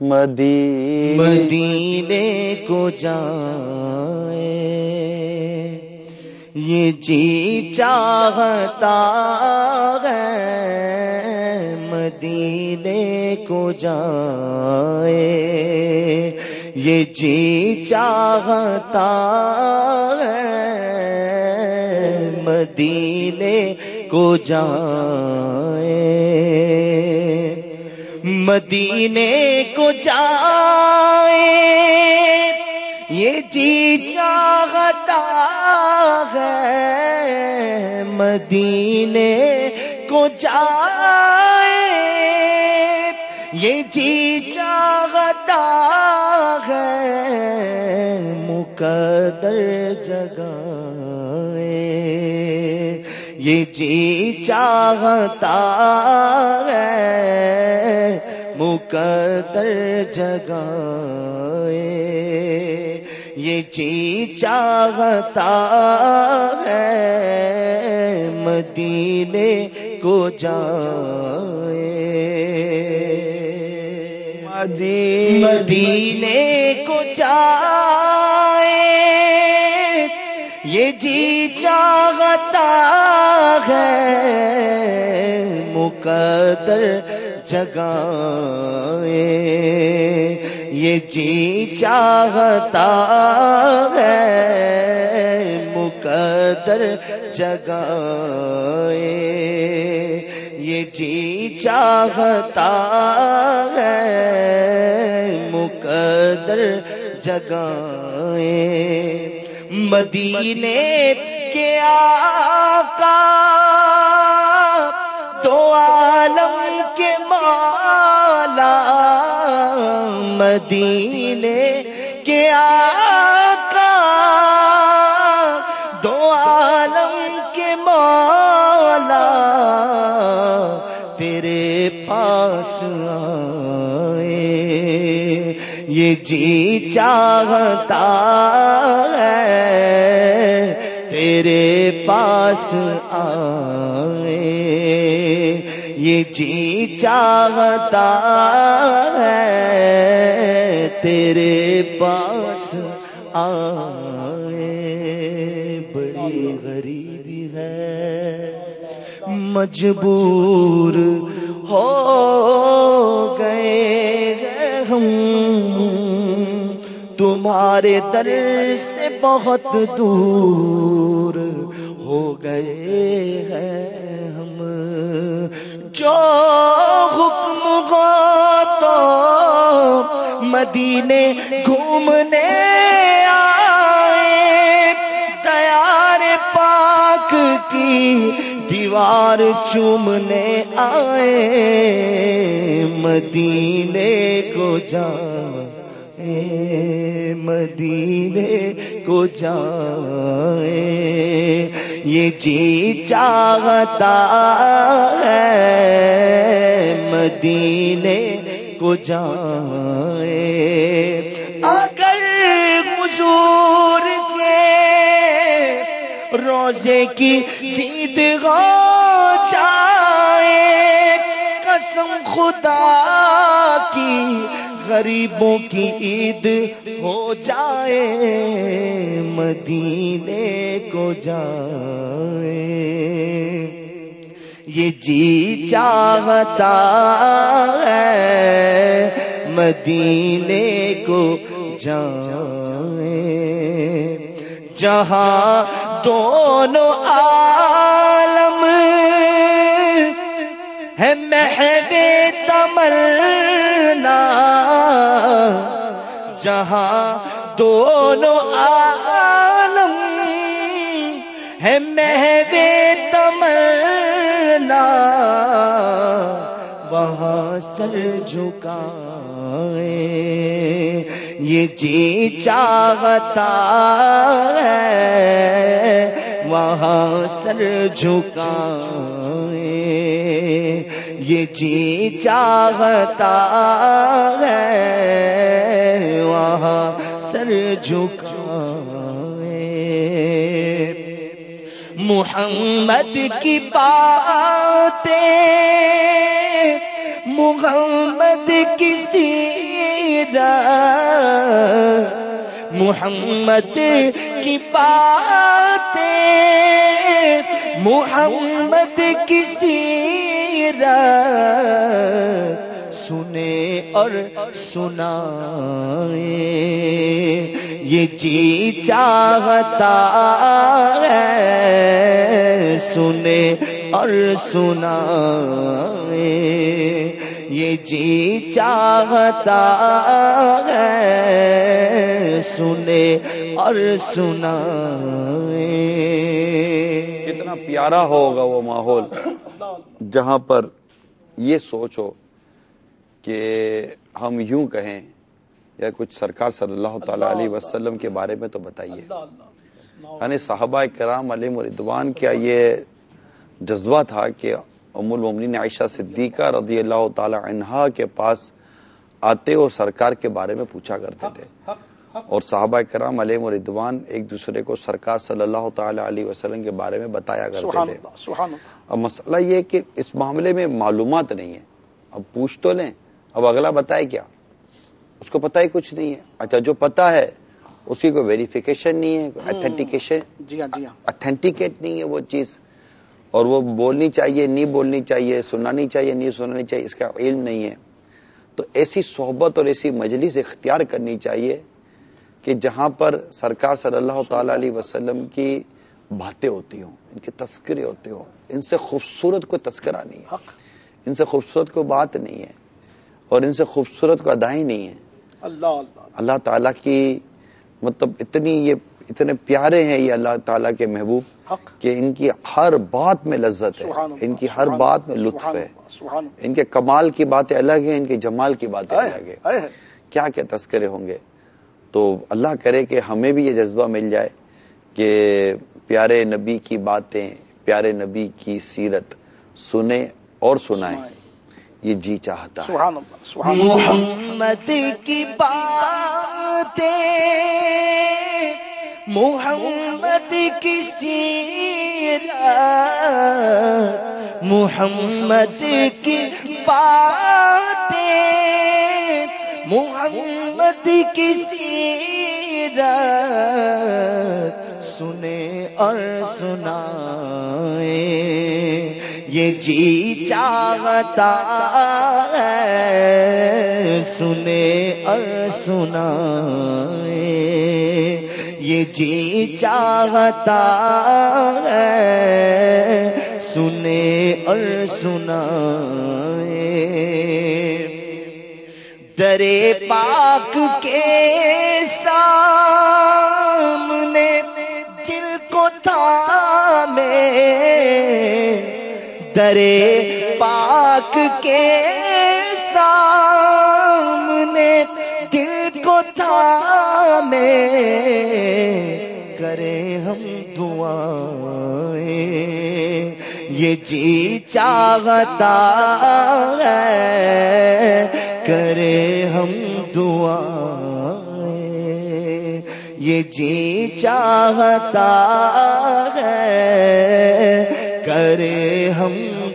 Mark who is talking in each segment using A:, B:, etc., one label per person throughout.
A: مدی
B: مدینے کو جائے، یہ جی چاہتا ہے، مدینے کو جائے۔ یہ جی چاہتا ہے، مدینے کو جائے۔ مدینے کو جائے۔ یہ جی چاہتا ہے مدینے کو جائے۔ یہ جی چاہتا ہے مقدر جگہ یہ جی چاہتا ہے مقدر جگہ یہ جی چاہتا ہے مدینے کو جائے۔ مدینے کو جائے۔ یہ جی چاہتا ہے مقدر جگہ یہ جی چاہتا ہے مقدر جگہ یہ جی چاہتا ہے مقدر جگہ مدینے کے آقا تو عالم کے مالا مدینے کے آقا دو عالم کے مولا تیرے پاس آئے۔ یہ جی چاہتا ہے تیرے پاس آئے۔ یہ جی چاہتا ہے تیرے پاس آئے، بڑی غریبی ہے، مجبور ہو گئے ہم۔ تمہارے در سے بہت دور ہو گئے ہیں ہم۔ جو حکم ہو تو مدینے گھومنے آئے، تیار پاک کی دیوار چومنے آئے، مدینے کو جان مدینے کو جائے۔ یہ جی چاہتا ہے مدینے کو جائے۔ اگر حضور کے روزے کی دید ہو جائے، قسم خدا کی غریبوں کی عید ہو جائے، مدینے کو جائے۔ یہ جی چاہتا ہے، مدینے کو جائے۔ جہاں دونوں عالم ہے محب تمنا جہاں دونوں عالم ہے محب تمنا۔ وہاں سر جھکائے یہ جی چاہتا ہے۔ وہاں سر جھکائے یہ جی چاہتا ہے۔ وہاں سر جھکائے محمد کی باتیں، محمد کی محمد کی باتیں، محمد کی سیرت۔ سنے اور سنا یہ جی چاہتا ہے سنے اور سنا یہ جی چاہتا ہے سنے اور سنا
A: کتنا پیارا ہوگا وہ ماحول۔ جہاں پر یہ سوچو کہ ہم یوں کہیں یا کچھ سرکار صلی اللہ تعالی علیہ وسلم کے بارے میں تو بتائیے۔ یعنی صحابہ کرام علیہ مردوان کیا یہ جذبہ تھا کہ ام المومنین عائشہ صدیقہ رضی اللہ تعالی عنہا کے پاس آتے اور سرکار کے بارے میں پوچھا کرتے تھے۔ اور صحابہ کرام علیہ مردوان ایک دوسرے کو سرکار صلی اللہ تعالی علیہ وسلم کے بارے میں بتایا کرتے تھے۔ اب مسئلہ یہ کہ اس معاملے میں معلومات نہیں ہے اب پوچھ تو لیں۔ اب اگلا بتائے کیا؟ اس کو پتا ہی کچھ نہیں ہے۔ اچھا جو پتا ہے اس کی کوئی ویریفیکیشن نہیں ہے اتھینٹیکیشن اتھینٹیکیٹ نہیں ہے وہ چیز۔ اور وہ بولنی چاہیے نہیں بولنی چاہیے سنانی چاہیے نہیں سنانی چاہیے اس کا علم نہیں ہے۔ تو ایسی صحبت اور ایسی مجلس اختیار کرنی چاہیے کہ جہاں پر سرکار صلی اللہ تعالی علیہ وسلم کی باتیں ہوتی ہوں ان کے تذکرے ہوتے ہوں ان سے خوبصورت کوئی تذکرہ نہیں ہے۔ ان سے خوبصورت کوئی بات نہیں ہے اور ان سے خوبصورت کو ادائی نہیں ہے۔ اللہ اللہ۔ تعالیٰ کی مطلب اتنی یہ اتنے پیارے ہیں یہ اللہ تعالیٰ کے محبوب کہ ان کی ہر بات میں لذت ہے۔ ان کی ہر بات میں لطف ہے۔ ان کے کمال کی باتیں الگ ہیں ان کے جمال کی باتیں الگ ہیں۔ کیا کیا تذکرے ہوں گے؟ تو اللہ کرے کہ ہمیں بھی یہ جذبہ مل جائے کہ پیارے نبی کی باتیں پیارے نبی کی سیرت سنیں اور سنائیں۔ یہ جی چاہتا ہے۔
B: محمد کی باتیں محمد کی سیرت محمد کی باتیں۔ محمد کی سیرت سنے اور سنا یہ جی چاہتا ہے سنے اور سنا یہ جی چاہتا ہے سنے اور سنا درے پاک کے سامنے دل کو تھامے۔ درے پاک کے سامنے دل کو تھامے۔ کرے ہم دعائیں۔ یہ جی چاہتا ہے۔ کرے ہم دعائیں۔ یہ جی چاہتا ہے، کرے ہم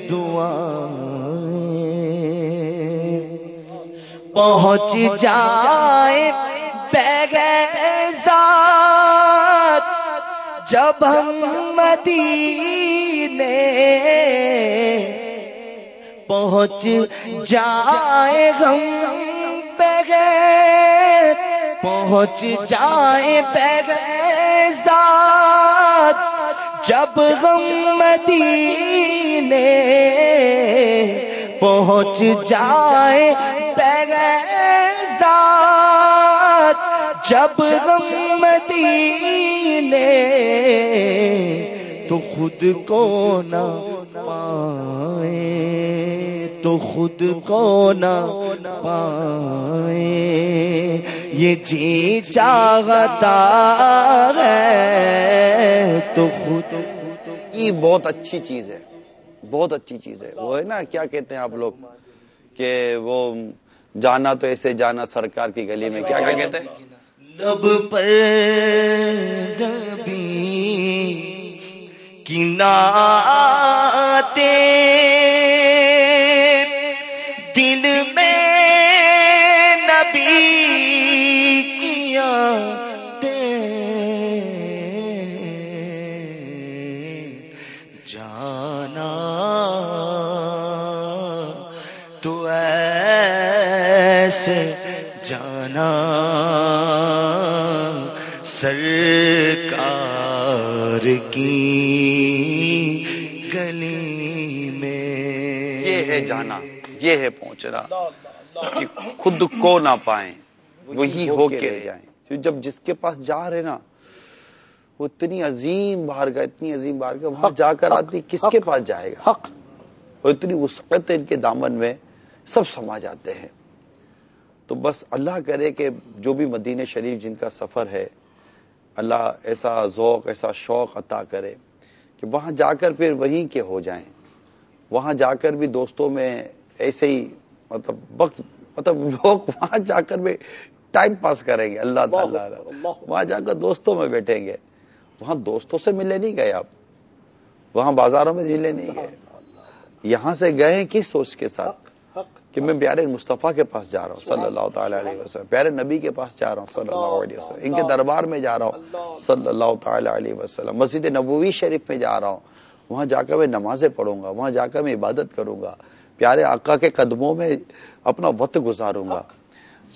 B: دعائیں۔ پہنچ جائے ذات، جب ہم مدینے پہنچ جائے ہم بغیر پہنچ جائے بغیر جب ہم مدینے پہنچ جائے بغیر جب ہم مدینے تو خود کو نہ پائے تو خود کو نہ پائے؟ یہ جی چاہتا ہے تو خود
A: یہ بہت اچھی چیز ہے بہت اچھی چیز ہے۔ وہ ہے نا کیا کہتے ہیں آپ لوگ کہ وہ جانا تو ایسے جانا سرکار کی گلی میں کیا کیا کہتے ہیں؟
B: لب پر نبی کی سرکار کی گلی میں
A: یہ ہے جانا یہ ہے پہنچنا کہ خود کو نہ پائیں وہی ہو کے رہ جائیں۔ جب جس کے پاس جا رہے نا وہ اتنی عظیم بار گا اتنی عظیم بار گا وہاں جا کر آدمی کس کے پاس جائے گا؟ حق۔ اور اتنی وسعت ان کے دامن میں سب سما جاتے ہیں۔ تو بس اللہ کرے کہ جو بھی مدینہ شریف جن کا سفر ہے اللہ ایسا ذوق ایسا شوق عطا کرے کہ وہاں جا کر پھر وہیں کے ہو جائیں۔ وہاں جا کر بھی دوستوں میں ایسے ہی مطلب وقت مطلب لوگ وہاں جا کر بھی ٹائم پاس کریں گے۔ اللہ تعالیٰ۔ وہاں جا کر دوستوں میں بیٹھیں گے۔ وہاں دوستوں سے ملے نہیں گئے آپ۔ وہاں بازاروں میں ملے نہیں گئے۔ یہاں سے گئے کس سوچ کے ساتھ؟ کہ میں پیارے مصطفیٰ کے پاس جا رہا ہوں، صلی اللہ تعالی علیہ وسلم، پیارے نبی کے پاس جا رہا ہوں، صلی اللہ علیہ وسلم۔ ان کے دربار میں جا رہا ہوں، صلی اللہ تعالی علیہ وسلم۔ مسجد نبوی شریف میں جا رہا ہوں، وہاں جا کر میں نمازیں پڑھوں گا، وہاں جا کر میں عبادت کروں گا۔ پیارے آقا کے قدموں میں اپنا وقت گزاروں گا۔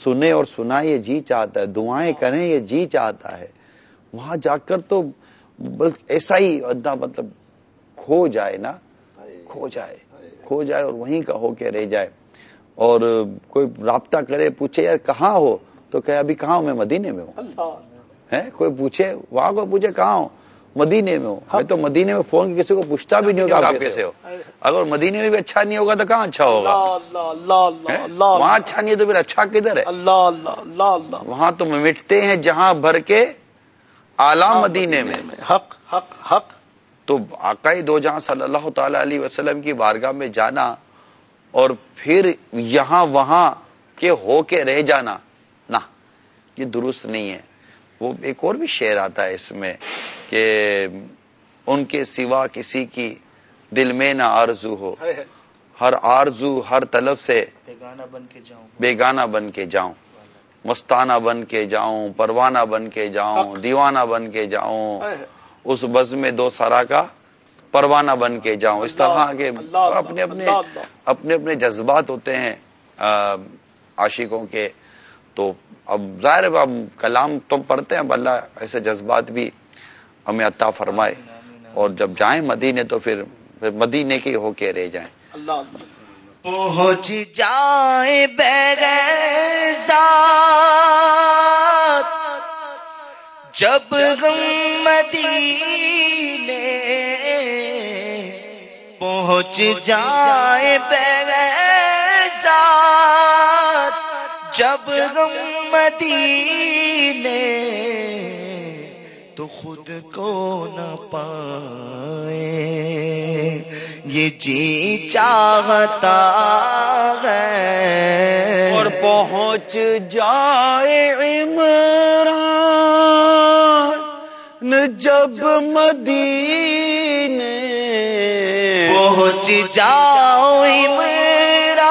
A: سنے اور سنا یہ جی چاہتا ہے۔ دعائیں کریں، یہ جی چاہتا ہے۔ وہاں جا کر تو ایسا ہی مطلب کھو جائے نا۔ کھو جائے کھو جائے اور وہیں کا ہو کے رہ جائے۔ اور کوئی رابطہ کرے پوچھے یار کہاں ہو؟ تو کہ ابھی کہاں ہوں؟ میں مدینے میں ہوں. کوئی پوچھے وہاں کوئی پوچھے کہاں ہوں؟ مدینے میں ہوں۔ میں تو مدینے میں فون کسی کو پوچھتا بھی نہیں ہوگا آپ کیسے ہو؟ اگر مدینے میں بھی اچھا نہیں ہوگا تو کہاں اچھا ہوگا؟ وہاں اچھا نہیں ہے تو پھر اچھا کدھر ہے؟ وہاں تو مٹتے ہیں جہاں بھر کے اعلی مدینے میں۔
C: حق حق حق۔
A: تو آقائی دو جہاں صلی اللہ تعالی علیہ وسلم کی بارگاہ میں جانا اور پھر یہاں وہاں کے ہو کے رہ جانا۔ نہ یہ درست نہیں ہے۔ وہ ایک اور بھی شعر آتا ہے اس میں کہ ان کے سوا کسی کی دل میں نہ آرزو ہو۔ ہر آرزو ہر طلب سے
B: بیگانہ بن کے جاؤں۔
A: بیگانہ بن کے جاؤں۔ مستانہ بن کے جاؤں پروانہ بن کے جاؤں دیوانہ بن کے جاؤں۔ اس بز میں دو سارا کا پروانہ بن کے جاؤں۔ اس طرح کے اپنے اپنے اپنے اپنے جذبات ہوتے ہیں عاشقوں کے۔ تو اب ظاہر ہے اب کلام تم پڑھتے ہیں اب اللہ ایسے جذبات بھی ہمیں عطا فرمائے۔ اور جب جائیں مدینے تو پھر مدینے کے ہو کے رہ جائیں۔
C: اللہ
B: پہنچ جائے بیگزات جب غم مدینے پہنچ جائے بیگزات جب غم مدینے تو خود کو نہ پائے۔ یہ جی چاہتا ہے۔
A: اور پہنچ جائے عمران، جب مدینے
B: پہنچ جاؤ عمران،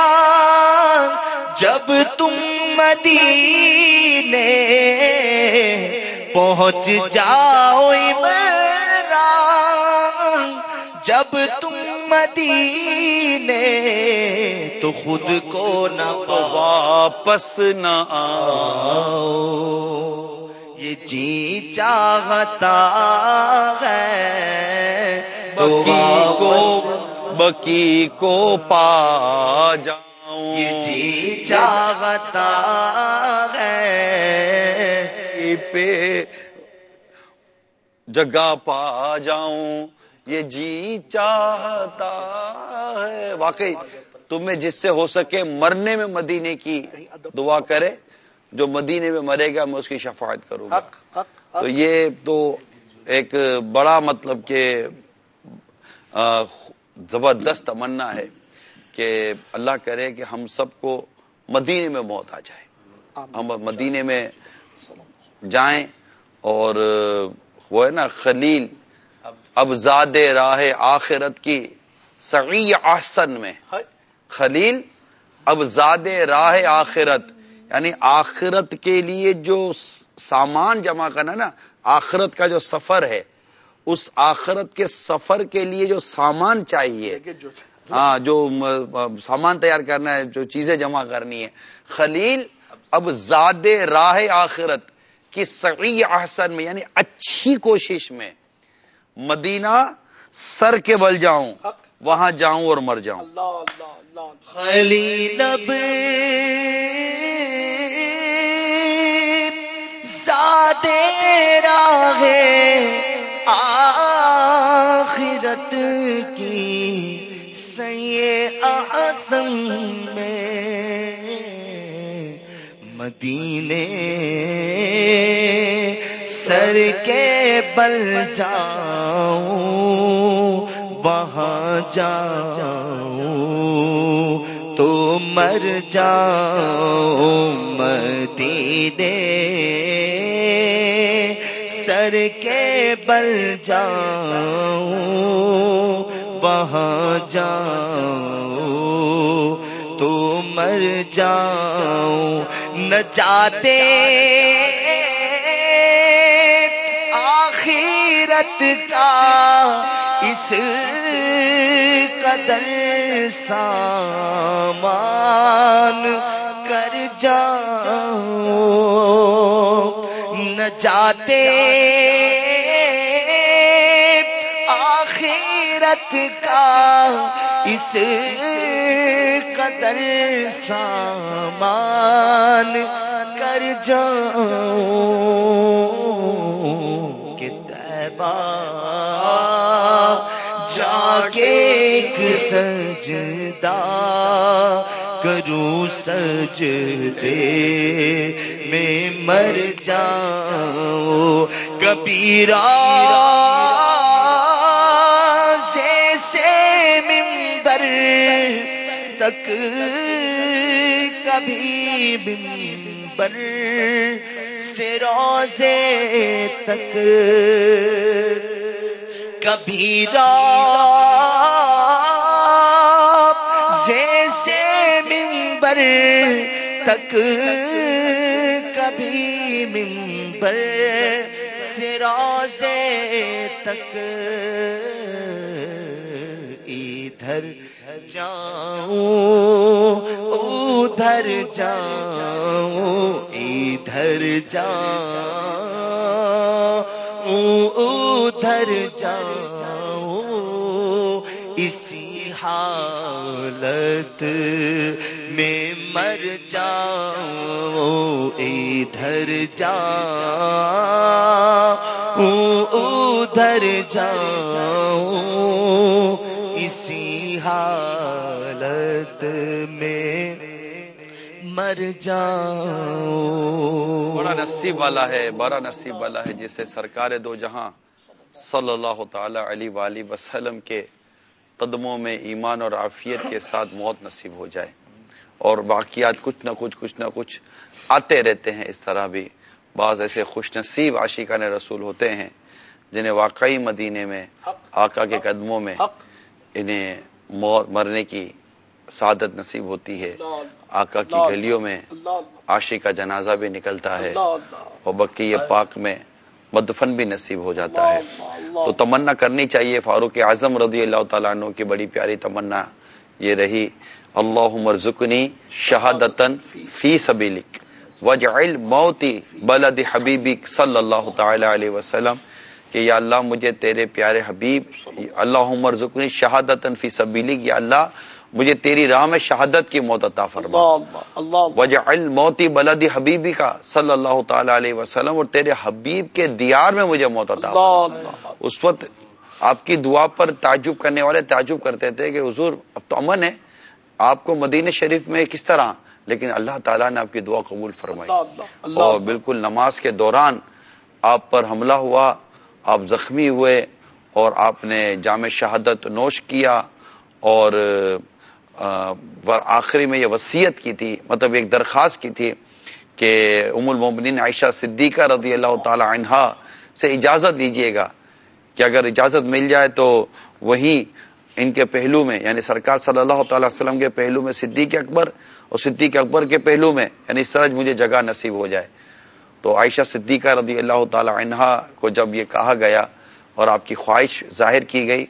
B: جب تم مدینے پہنچ جاؤ عمران، جب تم مدینے تو خود کو نہ
A: واپس نہ آؤ۔
B: یہ جی چاہتا ہے
A: بکی کو بکی کو پا جاؤں۔
B: یہ جی چاہتا ہے۔
A: پہ جگہ پا جاؤں۔ یہ جی چاہتا ہے۔ واقعی تمہیں جس سے ہو سکے مرنے میں مدینے کی دعا کرے۔ جو مدینے میں مرے گا میں اس کی شفاعت کروں گا۔ تو یہ تو ایک بڑا مطلب کہ زبردست تمنا ہے کہ اللہ کرے کہ ہم سب کو مدینے میں موت آ جائے۔ ہم مدینے میں جائیں اور وہ ہے نا خلیل اب زاد راہ آخرت کی سعی احسن میں۔ خلیل اب زاد راہ آخرت۔ یعنی آخرت کے لیے جو سامان جمع کرنا نا آخرت کا جو سفر ہے اس آخرت کے سفر کے لیے جو سامان چاہیے۔ ہاں جو سامان تیار کرنا ہے جو چیزیں جمع کرنی ہے خلیل اب زاد راہ آخرت کی سعی احسن میں یعنی اچھی کوشش میں مدینہ سر کے بل جاؤں وہاں جاؤں اور مر جاؤں۔
C: اللہ اللہ اللہ۔
B: خلیل اب زادے راہ اعظم میں مدینے سر کے بل جاؤں، وہاں جاؤں، تو مر جاؤں مدینے سر کے بل جاؤں، وہاں جاؤں۔ مر جاؤں۔ نہ چاہتے آخرت کا اس قدر سامان کر جاؤں۔ نہ چاہتے آخرت کا اس قدر سامان کر جاؤں کہ جا کے ایک سجدہ کروں سجدے میں مر جاؤں کبیرا ممبر سے روزے تک کبھی سے ممبر تک کبھی ممبر سے روزے تک۔ ادھر جاؤں، ادھر جاؤں ادھر جاؤں ادھر جاؤں، اسی حالت میں مر جاؤں، ادھر جاؤں ادھر جاؤں، اسی حالت میں مر
A: بڑا نصیب والا ہے بڑا نصیب والا ہے جسے سرکار دو جہاں صلی اللہ تعالی علیہ وآلہ وسلم کے قدموں میں ایمان اور عافیت کے ساتھ موت نصیب ہو جائے۔ اور واقعات کچھ نہ کچھ کچھ نہ کچھ آتے رہتے ہیں۔ اس طرح بھی بعض ایسے خوش نصیب عاشقان رسول ہوتے ہیں جنہیں واقعی مدینے میں آقا کے قدموں میں انہیں موت مرنے کی سعادت نصیب ہوتی ہے۔ آقا کی گلیوں میں عاشق کا جنازہ بھی نکلتا ہے اور بقی پاک میں مدفن بھی نصیب ہو جاتا ہے۔ تو تمنا کرنی چاہیے فاروق اعظم رضی اللہ تعالیٰ عنہ کی بڑی پیاری تمنا یہ رہی۔ اللہ مرزکنی شہادتن فی سبیلک۔ وجعل موتی بلد حبیبک صلی اللہ تعالی علیہ وسلم کہ یا اللہ مجھے تیرے پیارے حبیب اللہ مرزکنی شہادتن فی سبیلک یا اللہ مجھے تیری راہ میں شہادت کی موت عطا فرما۔ وجعل موتی بلدی حبیبی کا صلی اللہ تعالی علیہ وسلم اور تیرے حبیب کے دیار میں مجھے موت عطا فرما۔ اس وقت آپ کی دعا پر تعجب کرنے والے تعجب کرتے تھے کہ حضور اب تو امن ہے آپ کو مدینہ شریف میں کس طرح؟ لیکن اللہ تعالیٰ نے آپ کی دعا قبول فرمائی۔ اور بالکل نماز کے دوران آپ پر حملہ ہوا آپ زخمی ہوئے اور آپ نے جامع شہادت نوش کیا اور آخری میں یہ وصیت کی تھی مطلب ایک درخواست کی تھی کہ ام المومنین عائشہ صدیقہ رضی اللہ تعالی عنہا سے اجازت دیجیے گا کہ اگر اجازت مل جائے تو وہی ان کے پہلو میں یعنی سرکار صلی اللہ تعالی وسلم کے پہلو میں صدیق اکبر اور صدیق اکبر کے پہلو میں یعنی اس طرح مجھے جگہ نصیب ہو جائے۔ تو عائشہ صدیقہ رضی اللہ تعالی عنہا کو جب یہ کہا گیا اور آپ کی خواہش ظاہر کی گئی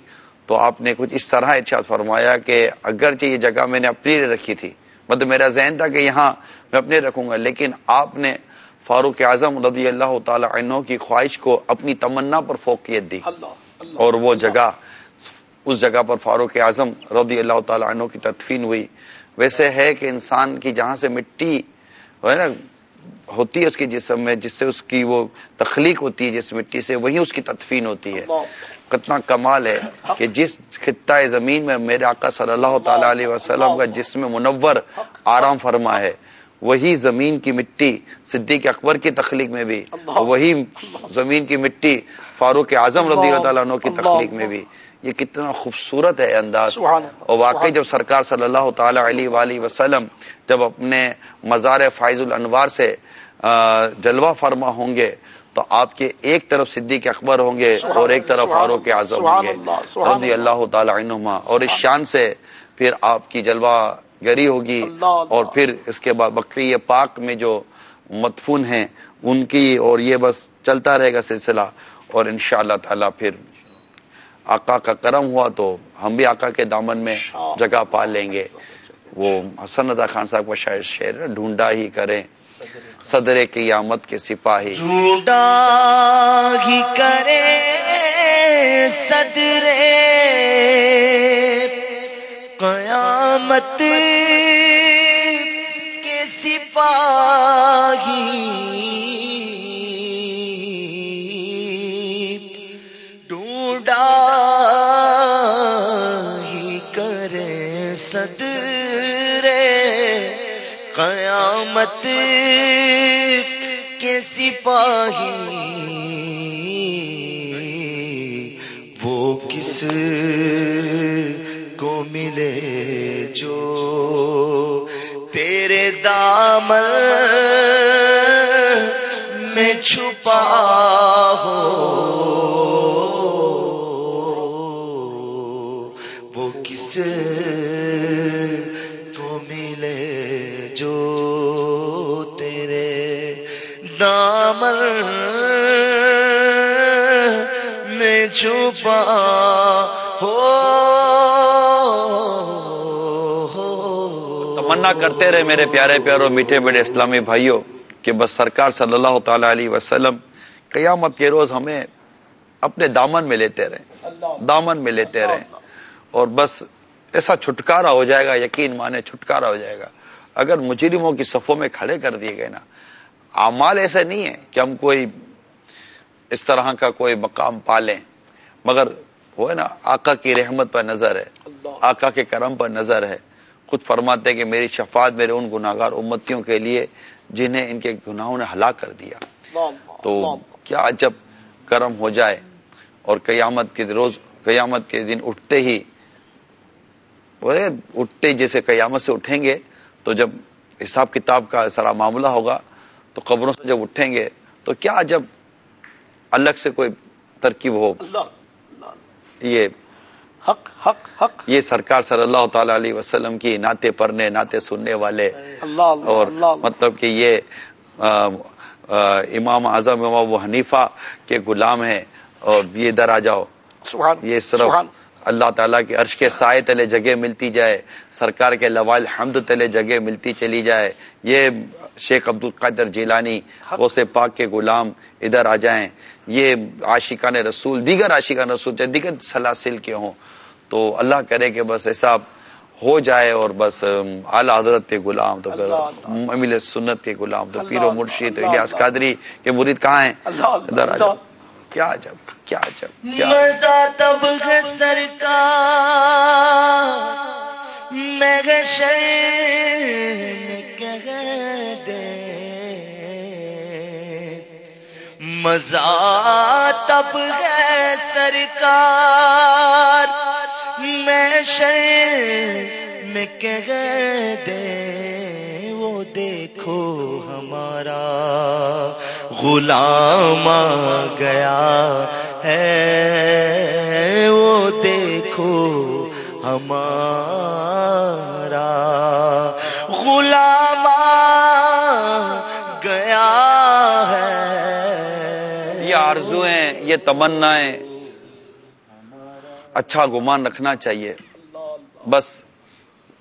A: تو آپ نے کچھ اس طرح ارشاد فرمایا کہ اگرچہ یہ جگہ میں نے اپنی لیے رکھی تھی مطلب میرا ذہن تھا کہ یہاں میں اپنے رکھوں گا لیکن آپ نے فاروق اعظم رضی اللہ تعالی عنہ کی خواہش کو اپنی تمنا پر فوقیت دی۔ اور وہ جگہ اس جگہ پر فاروق اعظم رضی اللہ تعالی عنہ کی تدفین ہوئی۔ ویسے ہے کہ انسان کی جہاں سے مٹی ہے نا ہوتی ہے اس کے جسم میں جس سے اس کی وہ تخلیق ہوتی ہے جس مٹی سے وہی اس کی تدفین ہوتی ہے۔ کتنا کمال ہے کہ جس خطۂ زمین میں میرے آقا صلی اللہ تعالی علیہ وسلم کا جسم منور آرام فرما ہے۔ وہی زمین کی مٹی صدیق اکبر کی تخلیق میں بھی۔ وہی زمین کی مٹی فاروق اعظم رضی اللہ تعالیٰ عنہ کی تخلیق میں بھی۔ یہ کتنا خوبصورت ہے انداز۔ اور واقعی جب سرکار صلی اللہ تعالی علیہ وآلہ وسلم جب اپنے مزار فائز الانوار سے جلوہ فرما ہوں گے تو آپ کے ایک طرف صدیق اکبر ہوں گے اور ایک طرف فاروق اعظم ہوں گے۔ رضی اللہ تعالی عنہما۔ اور اس شان سے پھر آپ کی جلوہ گری ہوگی اور پھر اس کے بعد بکری پاک میں جو مدفون ہیں ان کی اور یہ بس چلتا رہے گا سلسلہ اور انشاءاللہ اللہ تعالی پھر آقا کا کرم ہوا تو ہم بھی آقا کے دامن میں جگہ پا لیں گے۔ وہ حسن ادا خان صاحب کا شاید شعر ڈھونڈا ہی کریں۔ صدر قیامت کے سپاہی۔
B: ڈھونڈا ہی کرے صدر قیامت کے سپاہی۔ قیامت کے سپاہی وہ کس کو ملے جو تیرے دامن میں چھپا ہو چھپا۔ ہو۔
A: تمنا کرتے رہے میرے پیارے پیاروں میٹھے میٹھے اسلامی بھائیوں کہ بس سرکار صلی اللہ تعالی علیہ وسلم قیامت کے روز ہمیں اپنے دامن میں لیتے رہے دامن میں لیتے رہے اور بس ایسا چھٹکارا ہو جائے گا، یقین مانے چھٹکارا ہو جائے گا۔ اگر مجرموں کی صفوں میں کھڑے کر دیے گئے نا، اعمال ایسے نہیں ہے کہ ہم کوئی اس طرح کا کوئی مقام پالیں۔ مگر وہ ہے نا آقا کی رحمت پر نظر ہے۔ آقا کے کرم پر نظر ہے۔ خود فرماتے کہ میری شفاعت میرے ان گناگار امتیوں کے لیے جنہیں ان کے گناہوں نے ہلاک کر دیا۔ تو کیا جب کرم ہو جائے اور قیامت کے روز قیامت کے دن اٹھتے ہی اٹھتے جیسے قیامت سے اٹھیں گے تو جب حساب کتاب کا سارا معاملہ ہوگا تو قبروں سے جب اٹھیں گے تو کیا جب الگ سے کوئی ترکیب ہو۔ یہ حق حق حق. یہ سرکار صلی اللہ تعالی علیہ وسلم کی ناطے پڑھنے ناطے سننے والے اور مطلب کہ یہ امام اعظم امام ابو حنیفہ کے غلام ہیں اور یہ ادھر آ جاؤ۔ یہ صرف اللہ تعالیٰ کے عرش کے سائے تلے جگہ ملتی جائے سرکار کے لوال حمد تلے جگہ ملتی چلی جائے۔ یہ شیخ عبد القادر جیلانی غوث پاک کے غلام ادھر آ جائیں۔ یہ عاشقان رسول دیگر عاشقان رسول چاہے دیگر سلاسل کے ہوں۔ تو اللہ کرے کہ بس ایسا ہو جائے اور بس اعلی حضرت کے غلام تو امیل سنت کے غلام تو پیر و مرشید الیاس قادری کے مرید کہاں ہیں؟ ادھر آ جاؤ۔ کیا جب کیا جب
B: مزہ تب سرکار، میں دے۔ مزہ تب ہے سرکار، میں شر میں کہہ دے۔ دیکھو ہمارا غلام گیا ہے۔ وہ دیکھو ہمارا غلام گیا ہے۔
A: یہ آرزویں یہ تمنا اچھا گمان رکھنا چاہیے۔ بس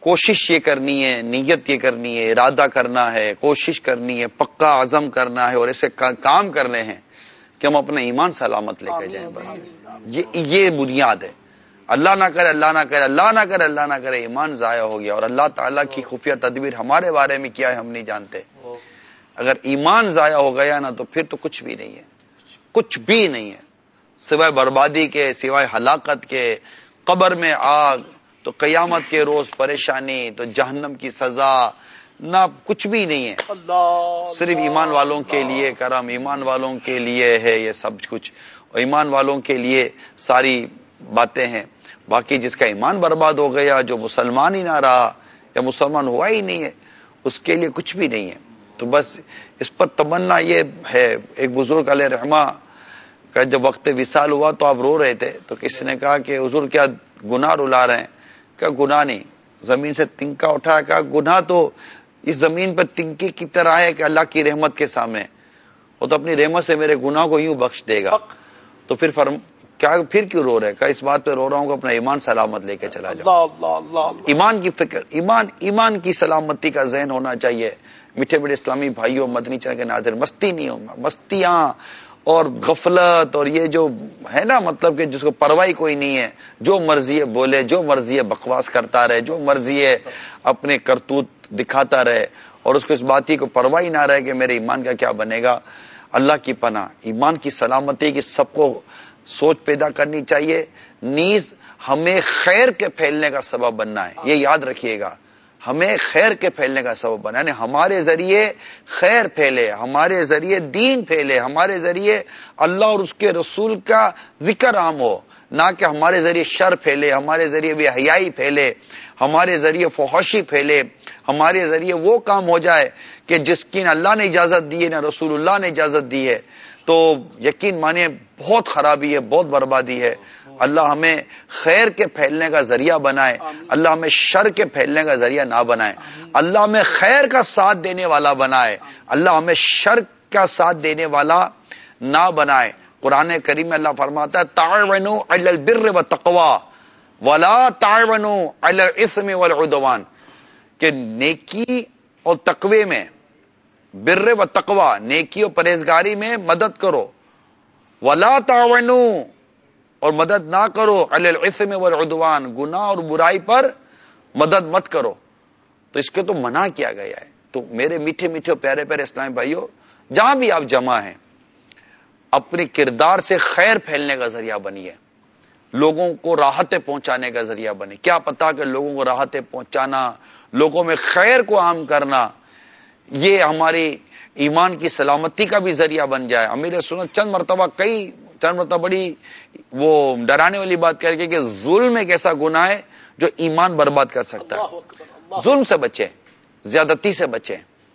A: کوشش یہ کرنی ہے، نیت یہ کرنی ہے، ارادہ کرنا ہے، کوشش کرنی ہے، پکا عزم کرنا ہے اور ایسے کام کرنے ہیں کہ ہم اپنا ایمان سلامت لے کے جائیں بس۔ یہ بنیاد ہے۔ اللہ نہ کرے، اللہ نہ کرے، اللہ نہ کرے، اللہ نہ کرے، ایمان ضائع ہو گیا اور اللہ تعالیٰ کی خفیہ تدبیر ہمارے بارے میں کیا ہے ہم نہیں جانتے۔ اگر ایمان ضائع ہو گیا نا تو پھر تو کچھ بھی نہیں ہے۔ کچھ بھی نہیں ہے۔ سوائے بربادی کے، سوائے ہلاکت کے، قبر میں آگ تو قیامت کے روز پریشانی تو جہنم کی سزا نہ کچھ بھی نہیں ہے۔ صرف ایمان والوں کے لیے کرم ایمان والوں کے لیے ہے یہ سب کچھ۔ اور ایمان والوں کے لیے ساری باتیں ہیں۔ باقی جس کا ایمان برباد ہو گیا جو مسلمان ہی نہ رہا یا مسلمان ہوا ہی نہیں ہے اس کے لیے کچھ بھی نہیں ہے۔ تو بس اس پر تمنا یہ ہے ایک بزرگ علیہ رحما کا جب وقت وصال ہوا تو آپ رو رہے تھے تو کسی نے کہا کہ حضور کیا گناہ رلا رہے ہیں؟ کیا گناہ نہیں۔ زمین سے تنکا اٹھایا کہا گناہ تو اس زمین پر تنکی کی طرح ہے کہ اللہ کی رحمت کے سامنے۔ وہ تو اپنی رحمت سے میرے گناہ کو یوں بخش دے گا۔ تو پھر فرم کیا پھر کیوں رو رہے کہ اس بات پہ رو رہا ہوں کہ اپنا ایمان سلامت لے کے چلا جاؤ۔ ایمان کی فکر ایمان ایمان کی سلامتی کا ذہن ہونا چاہیے۔ میٹھے میٹھے اسلامی بھائیوں مدنی چل کے ناظر مستی نہیں ہوں مستیاں اور غفلت اور یہ جو ہے نا مطلب کہ جس کو پرواہی کوئی نہیں ہے، جو مرضی ہے بولے، جو مرضی ہے بکواس کرتا رہے، جو مرضی ہے اپنے کرتوت دکھاتا رہے اور اس کو اس بات کو پرواہی نہ رہے کہ میرے ایمان کا کیا بنے گا۔ اللہ کی پناہ، ایمان کی سلامتی کی سب کو سوچ پیدا کرنی چاہیے۔ نیز ہمیں خیر کے پھیلنے کا سبب بننا ہے، یہ یاد رکھیے گا۔ ہمیں خیر کے پھیلنے کا سبب بنا یعنی ہمارے ذریعے خیر پھیلے، ہمارے ذریعے دین پھیلے، ہمارے ذریعے اللہ اور اس کے رسول کا ذکر عام ہو، نہ کہ ہمارے ذریعے شر پھیلے، ہمارے ذریعے بھی حیائی پھیلے، ہمارے ذریعے فحوشی پھیلے، ہمارے ذریعے وہ کام ہو جائے کہ جس کی نہ اللہ نے اجازت دی ہے، نہ رسول اللہ نے اجازت دی ہے۔ تو یقین مانے بہت خرابی ہے، بہت بربادی ہے۔ اللہ ہمیں خیر کے پھیلنے کا ذریعہ بنائے، اللہ ہمیں شر کے پھیلنے کا ذریعہ نہ بنائے۔ اللہ ہمیں خیر کا ساتھ دینے والا بنائے، اللہ ہمیں شر کا ساتھ دینے والا نہ بنائے۔ قرآن کریم میں اللہ فرماتا ہے تاڑو البر و تقوا ولا تاڑو الاسم والعدوان۔ کہ نیکی اور تقوی میں بر و تقوا نیکی و پرہیزگاری میں مدد کرو۔ ولا تعاونو اور مدد نہ کرو۔ الاسم والعدوان، گناہ اور برائی پر مدد مت کرو۔ تو اس کے تو منع کیا گیا ہے۔ تو میرے میٹھے میٹھے پیارے پیارے اسلامی بھائیوں جہاں بھی آپ جمع ہیں اپنی کردار سے خیر پھیلنے کا ذریعہ بنی لوگوں کو راحتیں پہنچانے کا ذریعہ بنی کیا پتا کہ لوگوں کو راحتیں پہنچانا، لوگوں میں خیر کو عام کرنا یہ ہماری ایمان کی سلامتی کا بھی ذریعہ بن جائے۔ امیر سنت چند مرتبہ کئی چند مرتبہ بڑی وہ ڈرانے والی بات کر کے کہ ظلم ایک ایسا گناہ ہے جو ایمان برباد کر سکتا ہے۔ ظلم سے بچے زیادتی سے بچے